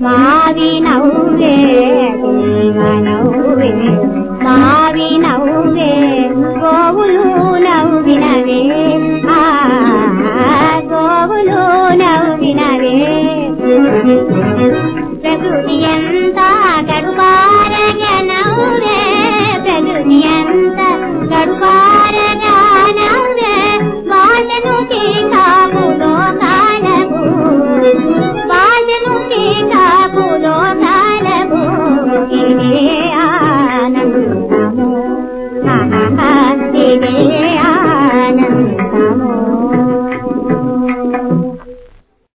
ಮಾವಿನವು ಮಾವಿನವು 啊，你。